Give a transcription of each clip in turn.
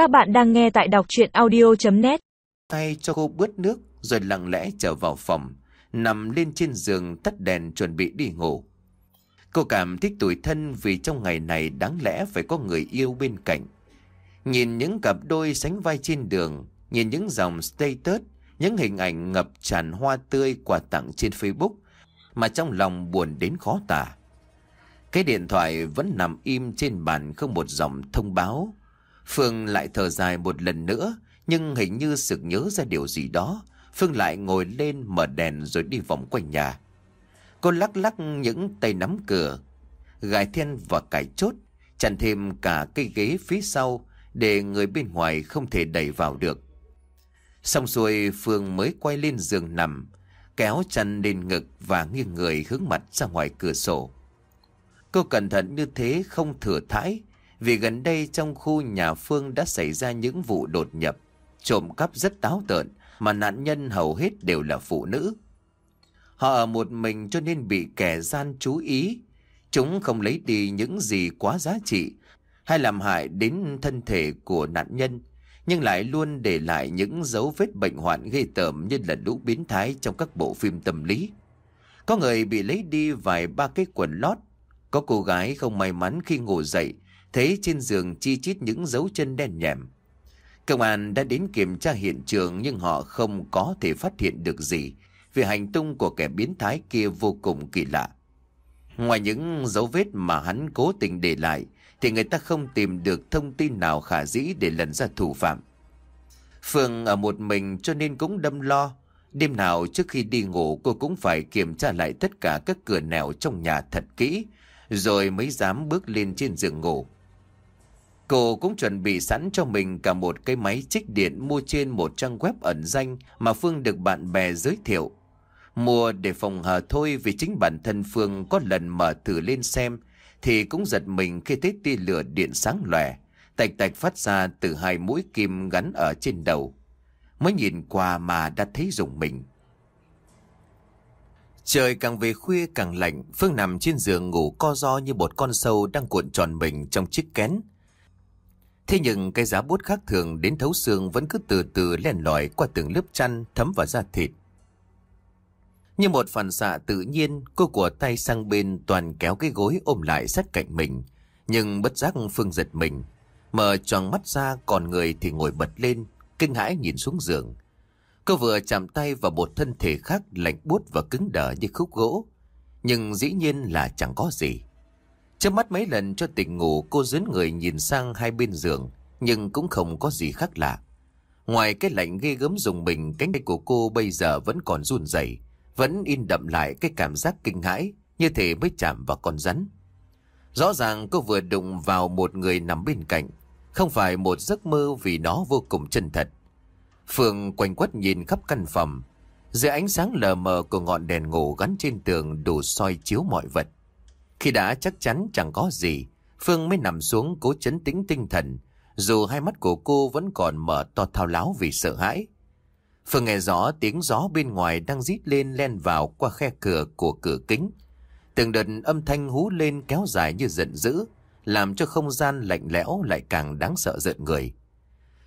Các bạn đang nghe tại đọc chuyện audio.net Tay cho cô bớt nước rồi lặng lẽ trở vào phòng, nằm lên trên giường tắt đèn chuẩn bị đi ngủ. Cô cảm thích tủi thân vì trong ngày này đáng lẽ phải có người yêu bên cạnh. Nhìn những cặp đôi sánh vai trên đường, nhìn những dòng status, những hình ảnh ngập tràn hoa tươi quà tặng trên Facebook, mà trong lòng buồn đến khó tả. Cái điện thoại vẫn nằm im trên bàn không một dòng thông báo. Phương lại thở dài một lần nữa, nhưng hình như sực nhớ ra điều gì đó. Phương lại ngồi lên mở đèn rồi đi vòng quanh nhà. Cô lắc lắc những tay nắm cửa, gài then và cài chốt, chặn thêm cả cây ghế phía sau để người bên ngoài không thể đẩy vào được. Xong xuôi Phương mới quay lên giường nằm, kéo chăn lên ngực và nghiêng người hướng mặt ra ngoài cửa sổ. Cô cẩn thận như thế không thừa thãi, vì gần đây trong khu nhà Phương đã xảy ra những vụ đột nhập, trộm cắp rất táo tợn, mà nạn nhân hầu hết đều là phụ nữ. Họ ở một mình cho nên bị kẻ gian chú ý. Chúng không lấy đi những gì quá giá trị hay làm hại đến thân thể của nạn nhân, nhưng lại luôn để lại những dấu vết bệnh hoạn ghê tởm như là lũ biến thái trong các bộ phim tâm lý. Có người bị lấy đi vài ba cái quần lót, có cô gái không may mắn khi ngủ dậy, thấy trên giường chi chít những dấu chân đen nhèm. Công an đã đến kiểm tra hiện trường nhưng họ không có thể phát hiện được gì, vì hành tung của kẻ biến thái kia vô cùng kỳ lạ. Ngoài những dấu vết mà hắn cố tình để lại, thì người ta không tìm được thông tin nào khả dĩ để lần ra thủ phạm. Phương ở một mình cho nên cũng đâm lo. Đêm nào trước khi đi ngủ, cô cũng phải kiểm tra lại tất cả các cửa nẻo trong nhà thật kỹ, rồi mới dám bước lên trên giường ngủ. Cô cũng chuẩn bị sẵn cho mình cả một cái máy trích điện mua trên một trang web ẩn danh mà Phương được bạn bè giới thiệu. Mua để phòng hờ thôi vì chính bản thân Phương có lần mở thử lên xem thì cũng giật mình khi thấy tia lửa điện sáng lòe, tạch tạch phát ra từ hai mũi kim gắn ở trên đầu. Mới nhìn qua mà đã thấy rùng mình. Trời càng về khuya càng lạnh, Phương nằm trên giường ngủ co ro như một con sâu đang cuộn tròn mình trong chiếc kén. Thế nhưng cái giá bút khác thường đến thấu xương vẫn cứ từ từ len lỏi qua từng lớp chăn thấm vào da thịt. Như một phản xạ tự nhiên, cô của tay sang bên toàn kéo cái gối ôm lại sát cạnh mình. Nhưng bất giác Phương giật mình. Mở tròn mắt ra còn người thì ngồi bật lên, kinh hãi nhìn xuống giường. Cô vừa chạm tay vào một thân thể khác lạnh buốt và cứng đờ như khúc gỗ. Nhưng dĩ nhiên là chẳng có gì. Trước mắt mấy lần cho tỉnh ngủ cô dướn người nhìn sang hai bên giường, nhưng cũng không có gì khác lạ. Ngoài cái lạnh ghê gớm dùng mình, cánh tay của cô bây giờ vẫn còn run rẩy, vẫn in đậm lại cái cảm giác kinh hãi, như thể mới chạm vào con rắn. Rõ ràng cô vừa đụng vào một người nằm bên cạnh, không phải một giấc mơ vì nó vô cùng chân thật. Phương quanh quất nhìn khắp căn phòng, dưới ánh sáng lờ mờ của ngọn đèn ngủ gắn trên tường đủ soi chiếu mọi vật. Khi đã chắc chắn chẳng có gì, Phương mới nằm xuống cố chấn tĩnh tinh thần, dù hai mắt của cô vẫn còn mở to thao láo vì sợ hãi. Phương nghe rõ tiếng gió bên ngoài đang rít lên len vào qua khe cửa của cửa kính. Từng đợt âm thanh hú lên kéo dài như giận dữ, làm cho không gian lạnh lẽo lại càng đáng sợ giận người.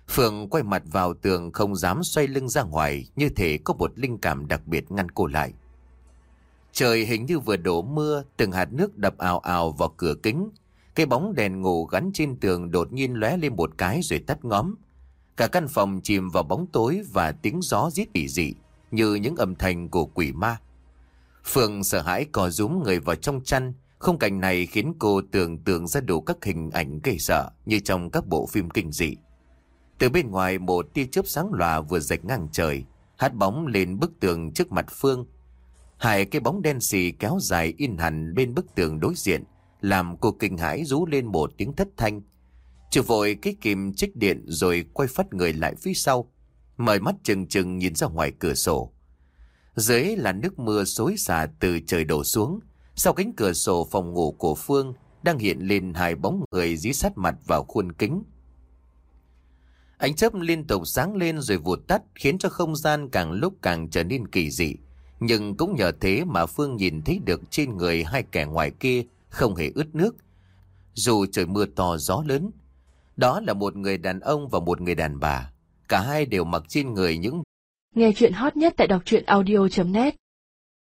Phương quay mặt vào tường không dám xoay lưng ra ngoài như thể có một linh cảm đặc biệt ngăn cô lại. Trời hình như vừa đổ mưa, từng hạt nước đập ào ào vào cửa kính. Cái bóng đèn ngủ gắn trên tường đột nhiên lóe lên một cái rồi tắt ngóm. Cả căn phòng chìm vào bóng tối và tiếng gió rít ỉ dị như những âm thanh của quỷ ma. Phương sợ hãi cò rúm người vào trong chăn. Không cảnh này khiến cô tưởng tượng ra đủ các hình ảnh gây sợ như trong các bộ phim kinh dị. Từ bên ngoài một tia chớp sáng lòa vừa rạch ngang trời, hát bóng lên bức tường trước mặt Phương. Hai cái bóng đen xì kéo dài in hẳn bên bức tường đối diện, làm cô kinh hãi rú lên một tiếng thất thanh. Chịu vội cái kìm trích điện rồi quay phát người lại phía sau, mời mắt chừng chừng nhìn ra ngoài cửa sổ. Dưới là nước mưa xối xả từ trời đổ xuống, sau cánh cửa sổ phòng ngủ của Phương đang hiện lên hai bóng người dí sát mặt vào khuôn kính. Ánh chớp liên tục sáng lên rồi vụt tắt khiến cho không gian càng lúc càng trở nên kỳ dị. Nhưng cũng nhờ thế mà Phương nhìn thấy được trên người hai kẻ ngoài kia không hề ướt nước. Dù trời mưa to gió lớn, Đó là một người đàn ông và một người đàn bà. Cả hai đều mặc trên người những Nghe chuyện hot nhất tại đọc truyện audio.net